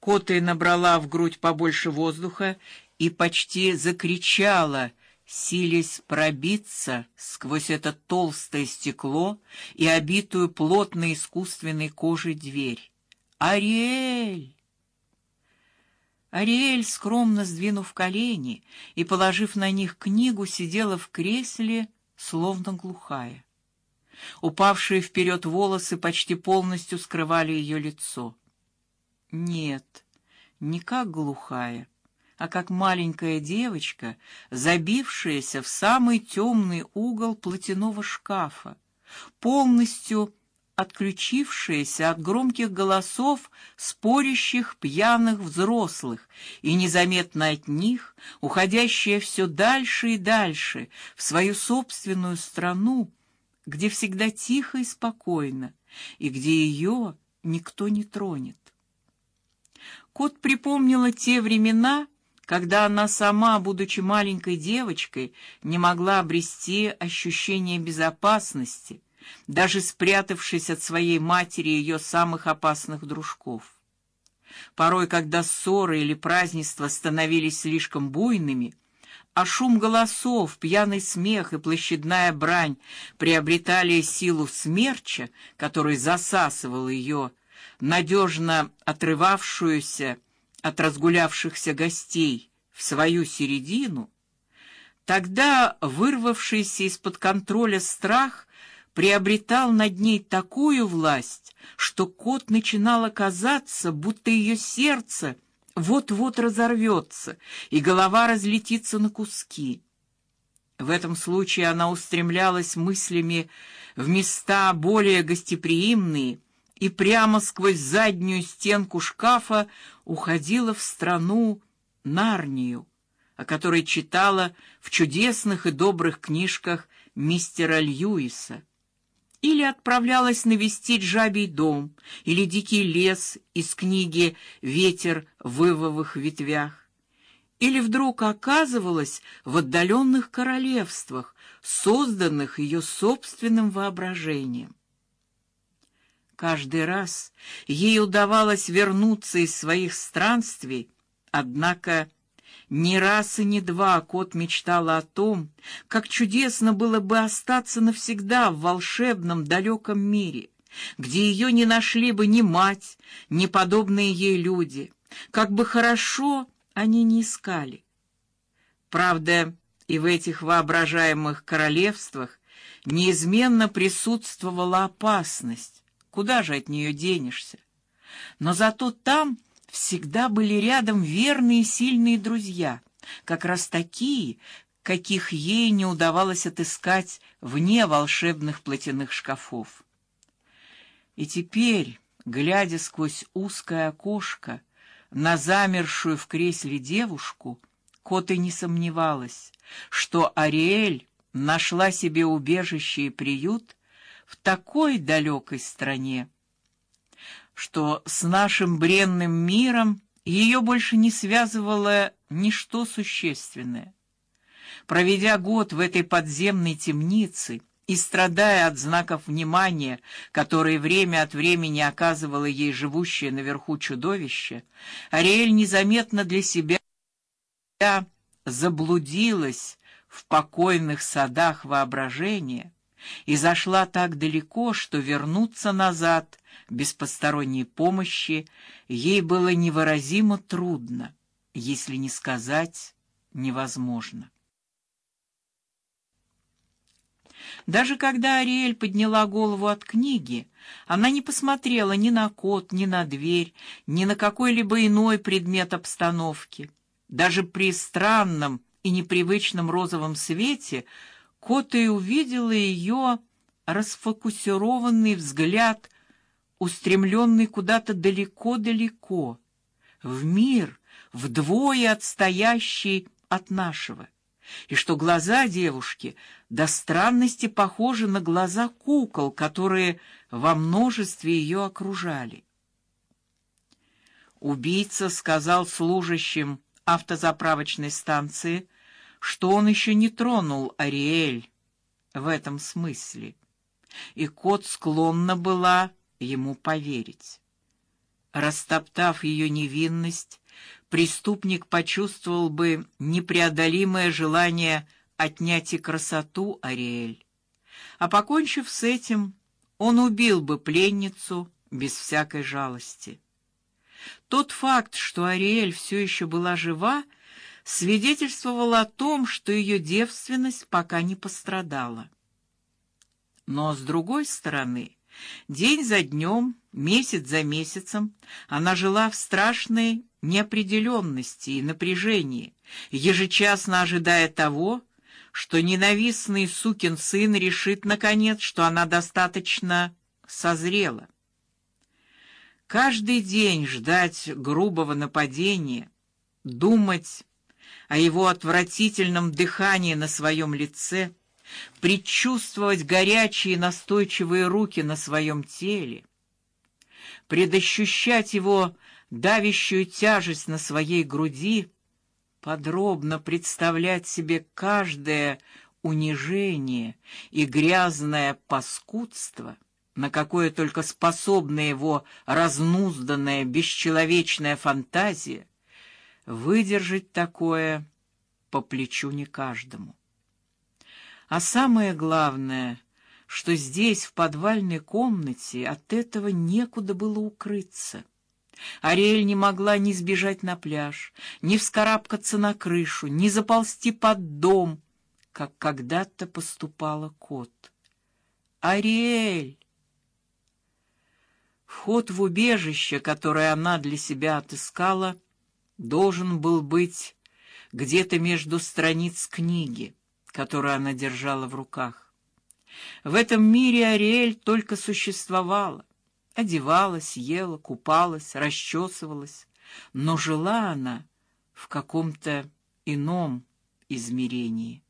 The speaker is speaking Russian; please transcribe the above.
Кота набрала в грудь побольше воздуха и почти закричала, силясь пробиться сквозь это толстое стекло и обитую плотной искусственной кожей дверь. Ариэль! Ариэль, скромно сдвинув колени и положив на них книгу, сидела в кресле, словно глухая. Упавшие вперед волосы почти полностью скрывали ее лицо. Нет, не как глухая, а как маленькая девочка, забившаяся в самый темный угол платяного шкафа, полностью отключившаяся от громких голосов спорящих пьяных взрослых и незаметно от них уходящая все дальше и дальше в свою собственную страну, где всегда тихо и спокойно, и где ее никто не тронет. Кот припомнила те времена, когда она сама, будучи маленькой девочкой, не могла обрести ощущение безопасности даже спрятавшись от своей матери и ее самых опасных дружков. Порой, когда ссоры или празднества становились слишком буйными, а шум голосов, пьяный смех и площадная брань приобретали силу смерча, который засасывал ее, надежно отрывавшуюся от разгулявшихся гостей в свою середину, тогда вырвавшийся из-под контроля страх приобретал над ней такую власть, что кот начинало казаться, будто ее сердце вот-вот разорвется и голова разлетится на куски. В этом случае она устремлялась мыслями в места более гостеприимные и прямо сквозь заднюю стенку шкафа уходила в страну Нарнию, о которой читала в чудесных и добрых книжках мистера Льюиса или отправлялась навестить жабий дом или дикий лес из книги Ветер в ивовых ветвях, или вдруг оказывалась в отдаленных королевствах, созданных ее собственным воображением. Каждый раз ей удавалось вернуться из своих странствий, однако не раз и не два кот мечтала о том, как чудесно было бы остаться навсегда в волшебном далеком мире, где ее не нашли бы ни мать, ни подобные ей люди, как бы хорошо они не искали. Правда, и в этих воображаемых королевствах неизменно присутствовала опасность. Куда же от нее денешься? Но зато там всегда были рядом верные и сильные друзья, как раз такие, каких ей не удавалось отыскать вне волшебных платяных шкафов. И теперь, глядя сквозь узкое окошко на замершую в кресле девушку, Кота не сомневалась, что Ариэль нашла себе убежище и приют в такой далекой стране что с нашим бренным миром ее больше не связывало ничто существенное. Проведя год в этой подземной темнице и страдая от знаков внимания, которые время от времени оказывало ей живущее наверху чудовище, Ариэль незаметно для себя заблудилась в покойных садах воображения и зашла так далеко, что вернуться назад без посторонней помощи ей было невыразимо трудно, если не сказать невозможно. Даже когда Ариэль подняла голову от книги, она не посмотрела ни на кот, ни на дверь, ни на какой-либо иной предмет обстановки. Даже при странном и непривычном розовом свете кот и увидела ее расфокусированный взгляд устремленный куда-то далеко-далеко, в мир, вдвое отстоящий от нашего, и что глаза девушки до странности похожи на глаза кукол, которые во множестве ее окружали. Убийца сказал служащим автозаправочной станции, что он еще не тронул Ариэль в этом смысле, и кот склонна была ему поверить. Растоптав ее невинность, преступник почувствовал бы непреодолимое желание отнять и красоту Ариэль. А покончив с этим, он убил бы пленницу без всякой жалости. Тот факт, что Ариэль все еще была жива, свидетельствовал о том, что ее девственность пока не пострадала. Но с другой стороны, день за днем, месяц за месяцем она жила в страшной неопределенности и напряжении, ежечасно ожидая того, что ненавистный сукин сын решит наконец, что она достаточно созрела. Каждый день ждать грубого нападения, думать о его отвратительном дыхании на своем лице, предчувствовать горячие настойчивые руки на своем теле, предощущать его давящую тяжесть на своей груди, подробно представлять себе каждое унижение и грязное паскудство — на какое только способна его разнузданная бесчеловечная фантазия, выдержать такое по плечу не каждому. А самое главное, что здесь в подвальной комнате от этого некуда было укрыться. Ариэль не могла ни сбежать на пляж, ни вскарабкаться на крышу, ни заползти под дом, как когда-то поступала кот. Ариэль Вход в убежище, которое она для себя отыскала, должен был быть где-то между страниц книги, которую она держала в руках. В этом мире Ариэль только существовала, одевалась, ела, купалась, расчесывалась, но жила она в каком-то ином измерении.